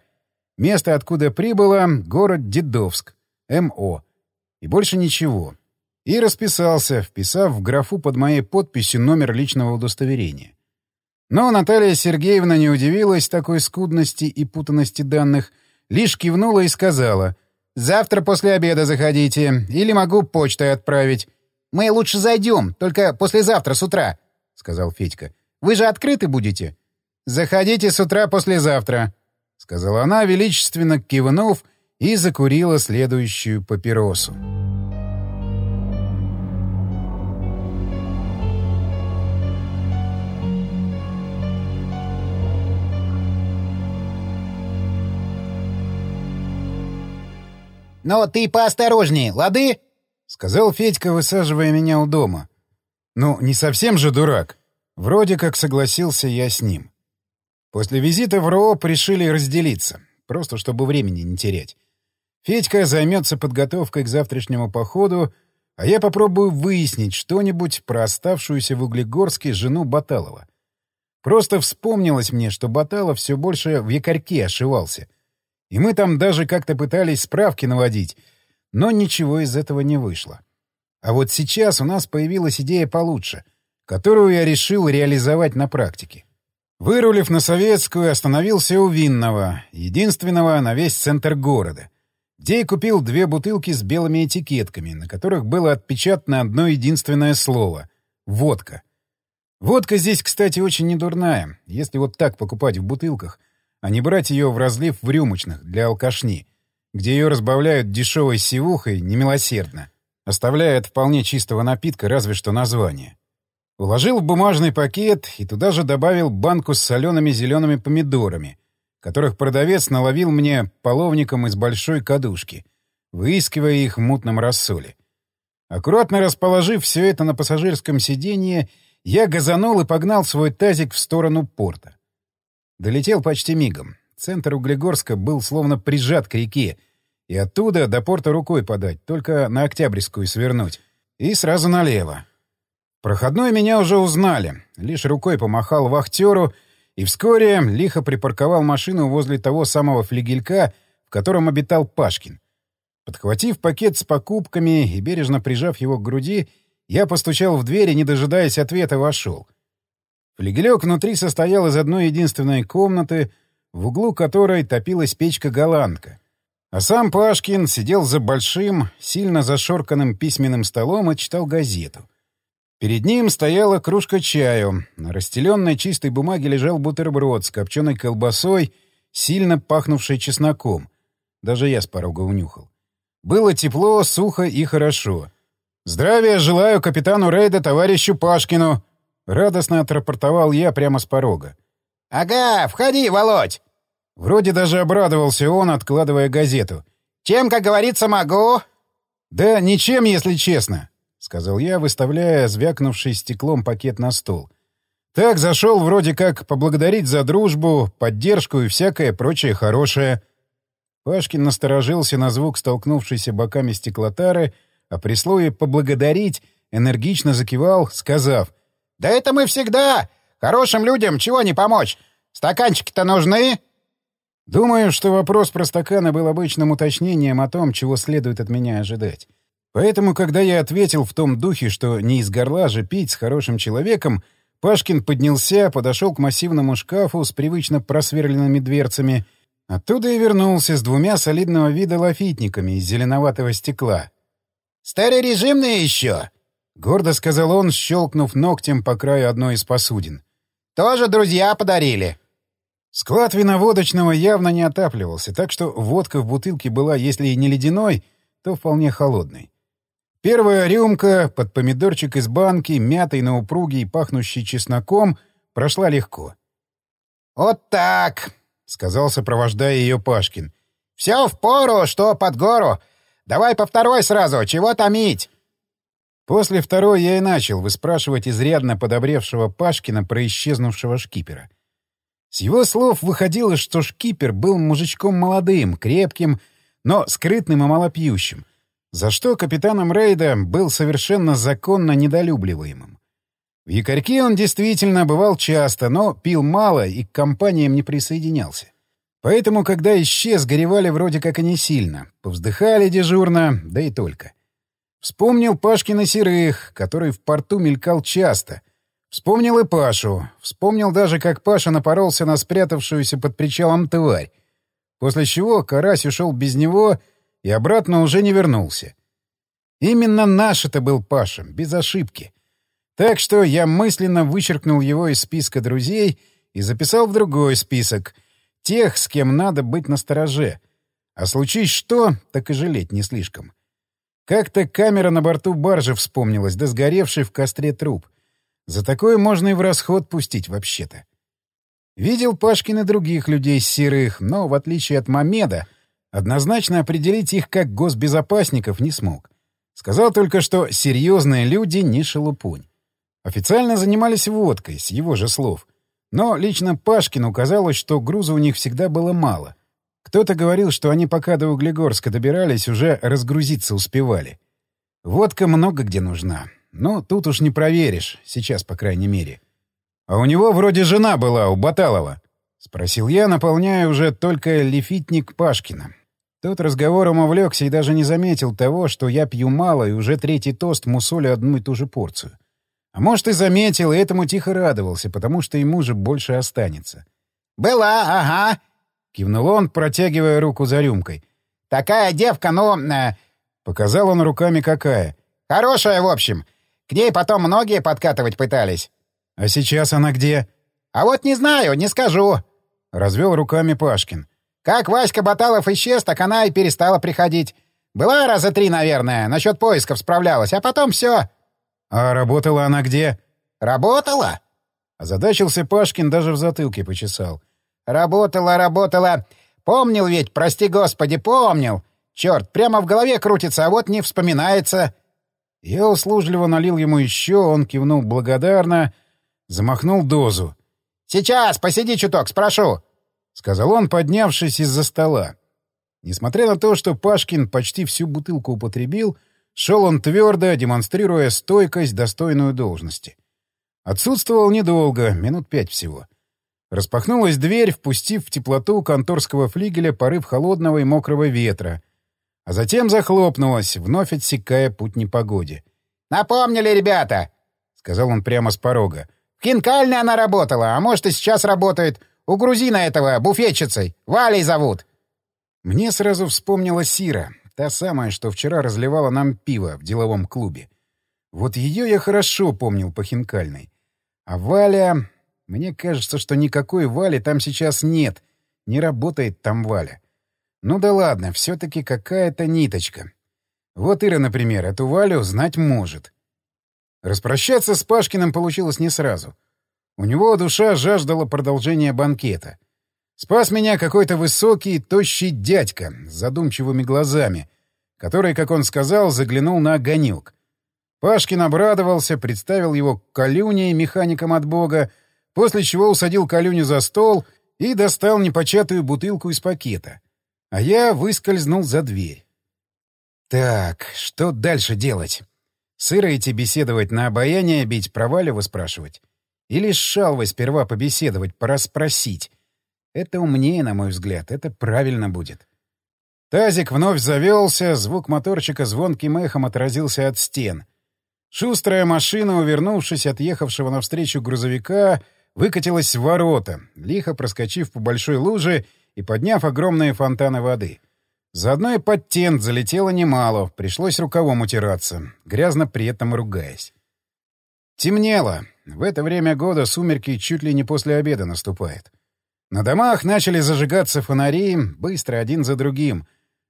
Место, откуда прибыло — город Дедовск, МО. И больше ничего. И расписался, вписав в графу под моей подписью номер личного удостоверения. Но Наталья Сергеевна не удивилась такой скудности и путанности данных, лишь кивнула и сказала «Завтра после обеда заходите, или могу почтой отправить. Мы лучше зайдем, только послезавтра с утра», — сказал Федька. «Вы же открыты будете?» «Заходите с утра послезавтра», — сказала она, величественно кивнув, и закурила следующую папиросу. «Но ты поосторожнее, лады?» — сказал Федька, высаживая меня у дома. Ну, не совсем же дурак. Вроде как согласился я с ним. После визита в РООП решили разделиться, просто чтобы времени не терять. Федька займется подготовкой к завтрашнему походу, а я попробую выяснить что-нибудь про оставшуюся в Углегорске жену Баталова. Просто вспомнилось мне, что Баталов все больше в якорьке ошивался. И мы там даже как-то пытались справки наводить, но ничего из этого не вышло. А вот сейчас у нас появилась идея получше, которую я решил реализовать на практике. Вырулив на Советскую, остановился у Винного, единственного на весь центр города, где и купил две бутылки с белыми этикетками, на которых было отпечатано одно единственное слово — «водка». Водка здесь, кстати, очень недурная, если вот так покупать в бутылках, а не брать ее в разлив в рюмочных для алкашни, где ее разбавляют дешевой сивухой немилосердно, оставляя от вполне чистого напитка разве что название. Уложил в бумажный пакет и туда же добавил банку с солеными зелеными помидорами, которых продавец наловил мне половником из большой кадушки, выискивая их в мутном рассоле. Аккуратно расположив все это на пассажирском сиденье, я газанул и погнал свой тазик в сторону порта. Долетел почти мигом. Центр Углегорска был словно прижат к реке, и оттуда до порта рукой подать, только на Октябрьскую свернуть. И сразу налево. Проходной меня уже узнали. Лишь рукой помахал вахтеру и вскоре лихо припарковал машину возле того самого флигелька, в котором обитал Пашкин. Подхватив пакет с покупками и бережно прижав его к груди, я постучал в дверь и, не дожидаясь ответа, вошел. Флигелек внутри состоял из одной единственной комнаты, в углу которой топилась печка-голландка. А сам Пашкин сидел за большим, сильно зашорканным письменным столом и читал газету — Перед ним стояла кружка чаю. На расстеленной чистой бумаге лежал бутерброд с копченой колбасой, сильно пахнувшей чесноком. Даже я с порога унюхал. Было тепло, сухо и хорошо. «Здравия желаю капитану рейда товарищу Пашкину!» Радостно отрапортовал я прямо с порога. «Ага, входи, Володь!» Вроде даже обрадовался он, откладывая газету. «Чем, как говорится, могу?» «Да ничем, если честно», — сказал я, выставляя звякнувший стеклом пакет на стол. «Так зашел вроде как поблагодарить за дружбу, поддержку и всякое прочее хорошее». Пашкин насторожился на звук столкнувшейся боками стеклотары, а при слове «поблагодарить» энергично закивал, сказав «Да это мы всегда! Хорошим людям чего не помочь? Стаканчики-то нужны?» Думаю, что вопрос про стаканы был обычным уточнением о том, чего следует от меня ожидать. Поэтому, когда я ответил в том духе, что не из горла же пить с хорошим человеком, Пашкин поднялся, подошел к массивному шкафу с привычно просверленными дверцами, оттуда и вернулся с двумя солидного вида лафитниками из зеленоватого стекла. «Старорежимные еще!» — гордо сказал он, щелкнув ногтем по краю одной из посудин. «Тоже друзья подарили!» Склад виноводочного явно не отапливался, так что водка в бутылке была, если и не ледяной, то вполне холодной. Первая рюмка под помидорчик из банки, мятый на упругий, пахнущий чесноком, прошла легко. «Вот так!» — сказал, сопровождая ее Пашкин. «Все в пору, что под гору. Давай по второй сразу, чего томить?» После второй я и начал выспрашивать изрядно подобревшего Пашкина про исчезнувшего шкипера. С его слов выходило, что шкипер был мужичком молодым, крепким, но скрытным и малопьющим — за что капитаном рейда был совершенно законно недолюбливаемым. В якорьке он действительно бывал часто, но пил мало и к компаниям не присоединялся. Поэтому, когда исчез, горевали вроде как и не сильно. Повздыхали дежурно, да и только. Вспомнил Пашкина Серых, который в порту мелькал часто. Вспомнил и Пашу. Вспомнил даже, как Паша напоролся на спрятавшуюся под причалом тварь. После чего Карась ушел без него — и обратно уже не вернулся. Именно наш это был Паша, без ошибки. Так что я мысленно вычеркнул его из списка друзей и записал в другой список — тех, с кем надо быть настороже. А случись что, так и жалеть не слишком. Как-то камера на борту баржи вспомнилась, да сгоревший в костре труп. За такое можно и в расход пустить вообще-то. Видел Пашкин и других людей серых, но, в отличие от Мамеда, Однозначно определить их как госбезопасников не смог. Сказал только, что серьезные люди не шелупунь. Официально занимались водкой, с его же слов. Но лично Пашкину казалось, что груза у них всегда было мало. Кто-то говорил, что они пока до Углегорска добирались, уже разгрузиться успевали. Водка много где нужна. Но тут уж не проверишь, сейчас, по крайней мере. А у него вроде жена была, у Баталова. — спросил я, наполняя уже только лефитник Пашкина. Тот разговором увлекся и даже не заметил того, что я пью мало и уже третий тост мусолю одну и ту же порцию. А может, и заметил, и этому тихо радовался, потому что ему же больше останется. «Была, ага», — кивнул он, протягивая руку за рюмкой. «Такая девка, ну...» э... Показал он руками какая. «Хорошая, в общем. К ней потом многие подкатывать пытались». «А сейчас она где?» «А вот не знаю, не скажу», — развел руками Пашкин. «Как Васька Баталов исчез, так она и перестала приходить. Была раза три, наверное, насчет поисков справлялась, а потом все. «А работала она где?» «Работала?» Озадачился Пашкин, даже в затылке почесал. «Работала, работала. Помнил ведь, прости господи, помнил. Черт, прямо в голове крутится, а вот не вспоминается». Я услужливо налил ему еще, он кивнул благодарно, замахнул дозу. «Сейчас, посиди чуток, спрошу», — сказал он, поднявшись из-за стола. Несмотря на то, что Пашкин почти всю бутылку употребил, шел он твердо, демонстрируя стойкость, достойную должности. Отсутствовал недолго, минут пять всего. Распахнулась дверь, впустив в теплоту конторского флигеля порыв холодного и мокрого ветра, а затем захлопнулась, вновь отсекая путь непогоде. «Напомнили, ребята!» — сказал он прямо с порога. В Хинкальной она работала, а может и сейчас работает. У грузина этого, буфетчицей. Валей зовут. Мне сразу вспомнила Сира, та самая, что вчера разливала нам пиво в деловом клубе. Вот ее я хорошо помнил по Хинкальной. А Валя... Мне кажется, что никакой Вали там сейчас нет. Не работает там Валя. Ну да ладно, все-таки какая-то ниточка. Вот Ира, например, эту Валю знать может. Распрощаться с Пашкиным получилось не сразу. У него душа жаждала продолжения банкета. Спас меня какой-то высокий, тощий дядька с задумчивыми глазами, который, как он сказал, заглянул на огонек. Пашкин обрадовался, представил его Калюне, механиком от бога, после чего усадил Калюню за стол и достал непочатую бутылку из пакета. А я выскользнул за дверь. Так, что дальше делать? Сыро идти беседовать на обаяние, бить провалево спрашивать? Или с Шалвой сперва побеседовать, порасспросить? Это умнее, на мой взгляд, это правильно будет. Тазик вновь завелся, звук моторчика звонким эхом отразился от стен. Шустрая машина, увернувшись от ехавшего навстречу грузовика, выкатилась в ворота, лихо проскочив по большой луже и подняв огромные фонтаны воды — Заодно и под тент залетело немало, пришлось рукавом утираться, грязно при этом ругаясь. Темнело. В это время года сумерки чуть ли не после обеда наступает. На домах начали зажигаться фонари, быстро один за другим.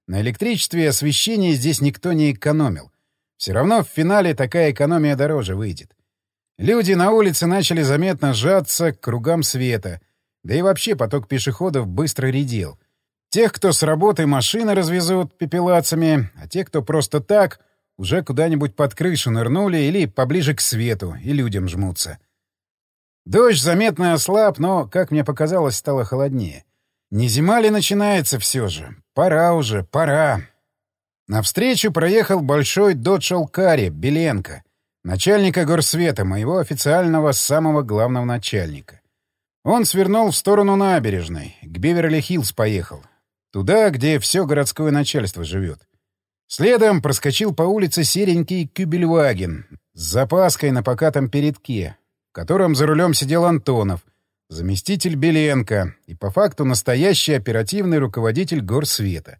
На электричестве и освещении здесь никто не экономил. Все равно в финале такая экономия дороже выйдет. Люди на улице начали заметно сжаться к кругам света, да и вообще поток пешеходов быстро редел — Тех, кто с работы машины развезут пепелацами, а те, кто просто так, уже куда-нибудь под крышу нырнули или поближе к свету, и людям жмутся. Дождь заметно ослаб, но, как мне показалось, стало холоднее. Не зима ли начинается все же? Пора уже, пора. Навстречу проехал большой додж Алкари, Беленко, начальника горсвета, моего официального самого главного начальника. Он свернул в сторону набережной, к Беверли-Хиллз поехал, Туда, где все городское начальство живет. Следом проскочил по улице серенький кюбельваген с запаской на покатом передке, в котором за рулем сидел Антонов, заместитель Беленко и по факту настоящий оперативный руководитель горсвета.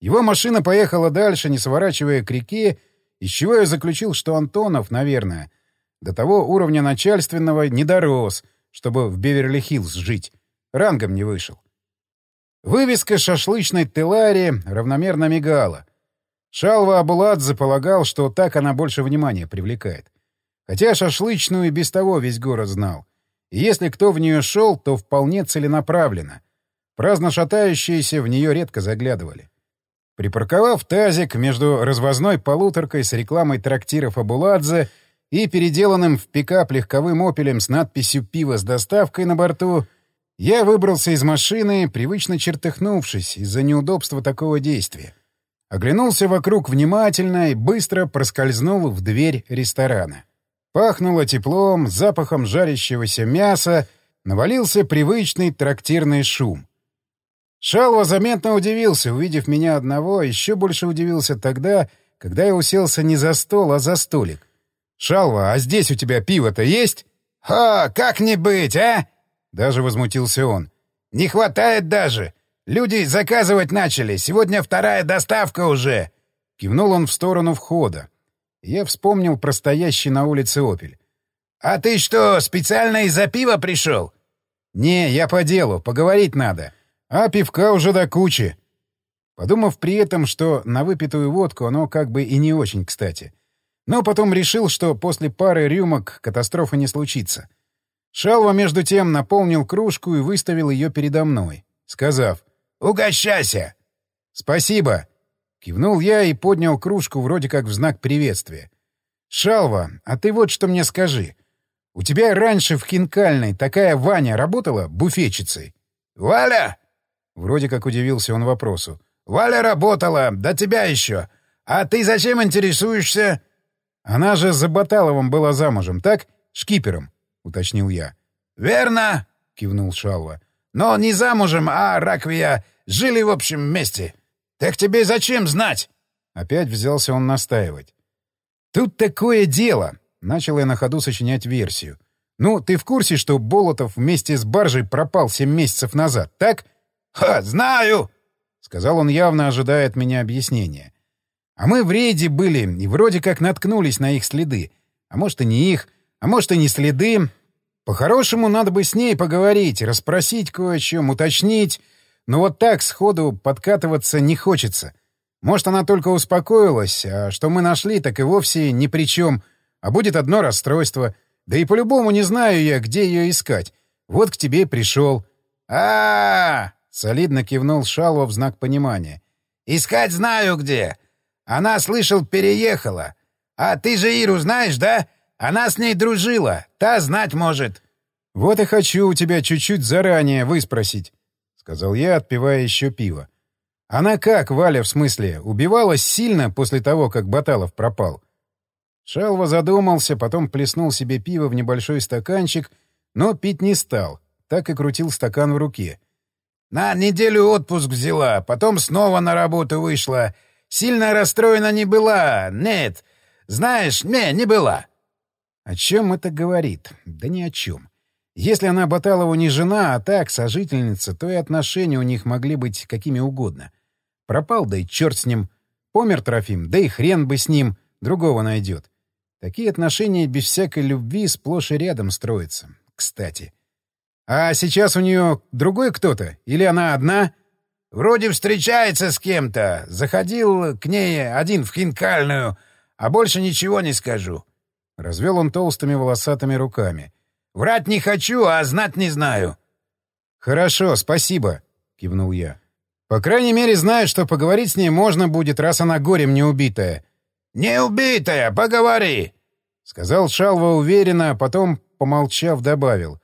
Его машина поехала дальше, не сворачивая к реке, из чего я заключил, что Антонов, наверное, до того уровня начальственного не дорос, чтобы в Беверли-Хиллз жить. Рангом не вышел. Вывеска шашлычной Телари равномерно мигала. Шалва Абуладзе полагал, что так она больше внимания привлекает. Хотя шашлычную и без того весь город знал. И если кто в нее шел, то вполне целенаправленно. Праздно шатающиеся в нее редко заглядывали. Припарковав тазик между развозной полуторкой с рекламой трактиров Абуладзе и переделанным в пикап легковым опелем с надписью «Пиво с доставкой» на борту — я выбрался из машины, привычно чертыхнувшись из-за неудобства такого действия. Оглянулся вокруг внимательно и быстро проскользнул в дверь ресторана. Пахнуло теплом, запахом жарящегося мяса, навалился привычный трактирный шум. Шалва заметно удивился, увидев меня одного, еще больше удивился тогда, когда я уселся не за стол, а за столик. «Шалва, а здесь у тебя пиво-то есть?» «О, как не быть, а?» Даже возмутился он. «Не хватает даже. Люди заказывать начали. Сегодня вторая доставка уже». Кивнул он в сторону входа. Я вспомнил про стоящий на улице «Опель». «А ты что, специально из-за пива пришел?» «Не, я по делу, поговорить надо. А пивка уже до кучи». Подумав при этом, что на выпитую водку оно как бы и не очень кстати. Но потом решил, что после пары рюмок катастрофы не случится. Шалва, между тем, наполнил кружку и выставил ее передо мной, сказав «Угощайся!» «Спасибо!» Кивнул я и поднял кружку вроде как в знак приветствия. «Шалва, а ты вот что мне скажи. У тебя раньше в Хинкальной такая Ваня работала буфетчицей?» «Валя?» Вроде как удивился он вопросу. «Валя работала, до тебя еще. А ты зачем интересуешься?» «Она же за Баталовым была замужем, так? Шкипером», — уточнил я. «Верно», — кивнул Шалва. «Но не замужем, а Раквия жили в общем месте. Так тебе зачем знать?» Опять взялся он настаивать. «Тут такое дело!» — начал я на ходу сочинять версию. «Ну, ты в курсе, что Болотов вместе с баржей пропал семь месяцев назад, так?» «Ха, знаю!» — сказал он, явно ожидая от меня объяснения. А мы в рейде были и вроде как наткнулись на их следы. А может, и не их, а может, и не следы. По-хорошему, надо бы с ней поговорить, расспросить кое о чем, уточнить. Но вот так сходу подкатываться не хочется. Может, она только успокоилась, а что мы нашли, так и вовсе ни при чем. А будет одно расстройство. Да и по-любому не знаю я, где ее искать. Вот к тебе пришел. а, -а, -а солидно кивнул Шалва в знак понимания. «Искать знаю где. Она, слышал, переехала. А ты же Иру знаешь, да? Она с ней дружила. Та знать может. — Вот и хочу у тебя чуть-чуть заранее выспросить, — сказал я, отпивая еще пиво. — Она как, Валя, в смысле, убивалась сильно после того, как Баталов пропал? Шалва задумался, потом плеснул себе пиво в небольшой стаканчик, но пить не стал, так и крутил стакан в руке. — На неделю отпуск взяла, потом снова на работу вышла — Сильно расстроена не была. Нет. Знаешь, не, не была. О чем это говорит? Да ни о чем. Если она Баталову не жена, а так, сожительница, то и отношения у них могли быть какими угодно. Пропал, да и черт с ним. Помер Трофим, да и хрен бы с ним, другого найдет. Такие отношения без всякой любви сплошь и рядом строятся. Кстати. А сейчас у нее другой кто-то? Или она одна? Вроде встречается с кем-то. Заходил к ней один в хинкальную, а больше ничего не скажу. Развел он толстыми волосатыми руками. Врать не хочу, а знать не знаю. Хорошо, спасибо, кивнул я. По крайней мере, знаю, что поговорить с ней можно будет, раз она горем не убитая. Не убитая, поговори, сказал Шалва уверенно, а потом, помолчав, добавил.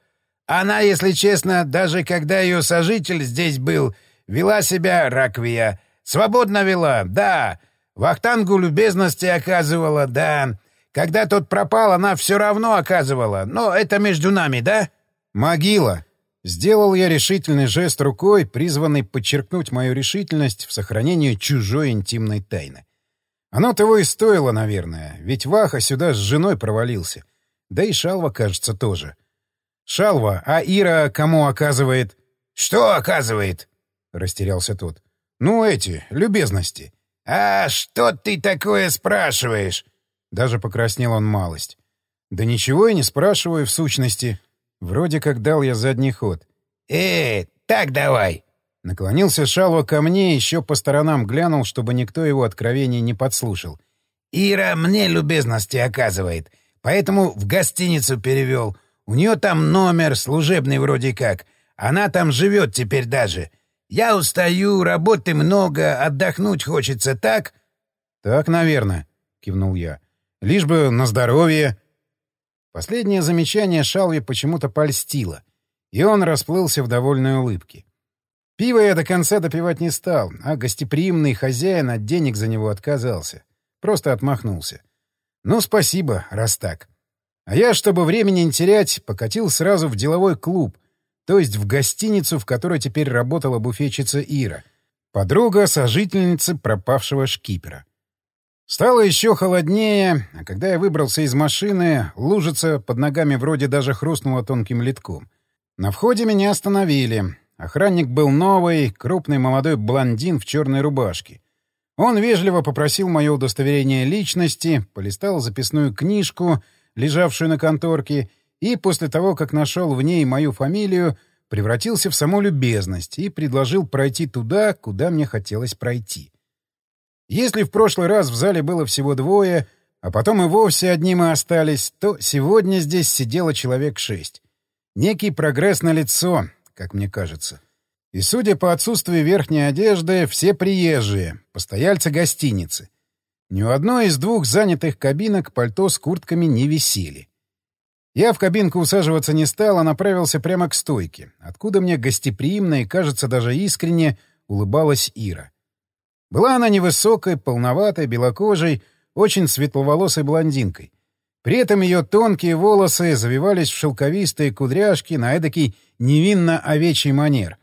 Она, если честно, даже когда ее сожитель здесь был, Вела себя Раквия. Свободно вела, да. Вахтангу любезности оказывала, да. Когда тот пропал, она все равно оказывала. Но это между нами, да? Могила. Сделал я решительный жест рукой, призванный подчеркнуть мою решительность в сохранении чужой интимной тайны. Оно того и стоило, наверное, ведь Ваха сюда с женой провалился. Да и Шалва, кажется, тоже. Шалва, а Ира кому оказывает? — Что оказывает? — растерялся тот. «Ну, эти, любезности». «А что ты такое спрашиваешь?» Даже покраснел он малость. «Да ничего я не спрашиваю, в сущности. Вроде как дал я задний ход». «Э, так давай!» Наклонился Шалва ко мне, еще по сторонам глянул, чтобы никто его откровений не подслушал. «Ира мне любезности оказывает, поэтому в гостиницу перевел. У нее там номер, служебный вроде как. Она там живет теперь даже. Я устаю, работы много, отдохнуть хочется, так? — Так, наверное, — кивнул я. — Лишь бы на здоровье. Последнее замечание Шалви почему-то польстило, и он расплылся в довольной улыбке. Пиво я до конца допивать не стал, а гостеприимный хозяин от денег за него отказался. Просто отмахнулся. Ну, спасибо, раз так. А я, чтобы времени не терять, покатил сразу в деловой клуб — то есть в гостиницу, в которой теперь работала буфетчица Ира, подруга сожительницы пропавшего шкипера. Стало еще холоднее, а когда я выбрался из машины, лужица под ногами вроде даже хрустнула тонким литком. На входе меня остановили. Охранник был новый, крупный молодой блондин в черной рубашке. Он вежливо попросил мое удостоверение личности, полистал записную книжку, лежавшую на конторке, и после того, как нашел в ней мою фамилию, превратился в саму любезность и предложил пройти туда, куда мне хотелось пройти. Если в прошлый раз в зале было всего двое, а потом и вовсе одни мы остались, то сегодня здесь сидело человек шесть. Некий прогресс на лицо, как мне кажется. И, судя по отсутствию верхней одежды, все приезжие, постояльцы гостиницы. Ни у одной из двух занятых кабинок пальто с куртками не висели. Я в кабинку усаживаться не стал, а направился прямо к стойке, откуда мне гостеприимно и, кажется, даже искренне улыбалась Ира. Была она невысокой, полноватой, белокожей, очень светловолосой блондинкой. При этом ее тонкие волосы завивались в шелковистые кудряшки на эдакий невинно овечий манер.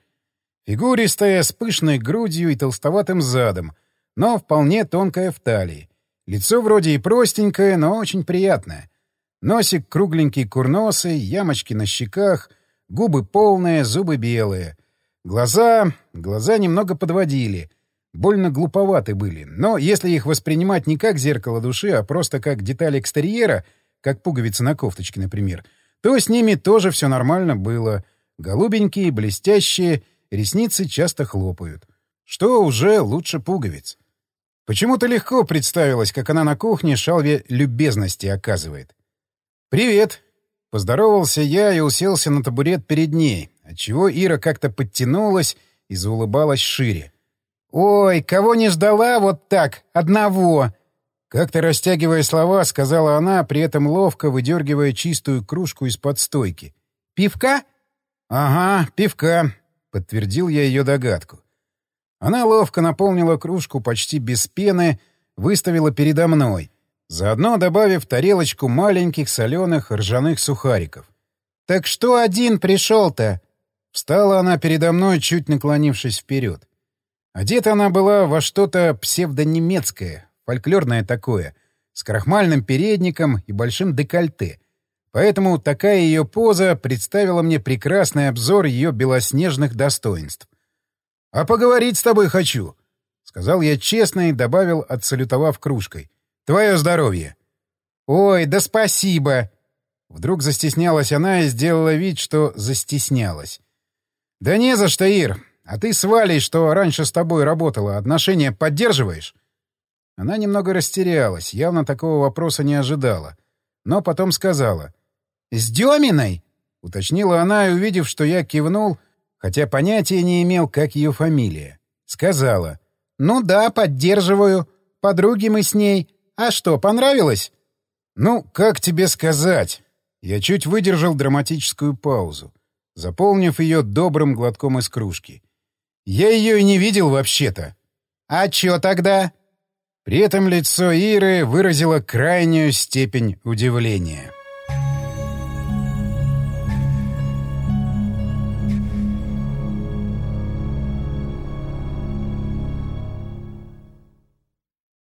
Фигуристая, с пышной грудью и толстоватым задом, но вполне тонкая в талии. Лицо вроде и простенькое, но очень приятное. Носик кругленький курносый, ямочки на щеках, губы полные, зубы белые. Глаза... глаза немного подводили — Больно глуповаты были, но если их воспринимать не как зеркало души, а просто как деталь экстерьера, как пуговицы на кофточке, например, то с ними тоже все нормально было. Голубенькие, блестящие, ресницы часто хлопают. Что уже лучше пуговиц. Почему-то легко представилось, как она на кухне шалве любезности оказывает. «Привет!» — поздоровался я и уселся на табурет перед ней, отчего Ира как-то подтянулась и заулыбалась шире. «Ой, кого не ждала вот так, одного!» Как-то растягивая слова, сказала она, при этом ловко выдергивая чистую кружку из-под стойки. «Пивка?» «Ага, пивка», — подтвердил я ее догадку. Она ловко наполнила кружку почти без пены, выставила передо мной, заодно добавив тарелочку маленьких соленых ржаных сухариков. «Так что один пришел-то?» Встала она передо мной, чуть наклонившись вперед. Одета она была во что-то псевдонемецкое, фольклорное такое, с крахмальным передником и большим декольте. Поэтому такая ее поза представила мне прекрасный обзор ее белоснежных достоинств. «А поговорить с тобой хочу», — сказал я честно и добавил, отсалютовав кружкой. «Твое здоровье». «Ой, да спасибо!» Вдруг застеснялась она и сделала вид, что застеснялась. «Да не за что, Ир. А ты с Валей, что раньше с тобой работала, отношения поддерживаешь?» Она немного растерялась, явно такого вопроса не ожидала. Но потом сказала. «С Деминой?» — уточнила она, и, увидев, что я кивнул, хотя понятия не имел, как ее фамилия. Сказала. «Ну да, поддерживаю. Подруги мы с ней. А что, понравилось?» «Ну, как тебе сказать?» Я чуть выдержал драматическую паузу, заполнив ее добрым глотком из кружки. Я ее и не видел вообще-то. А чё тогда? При этом лицо Иры выразило крайнюю степень удивления.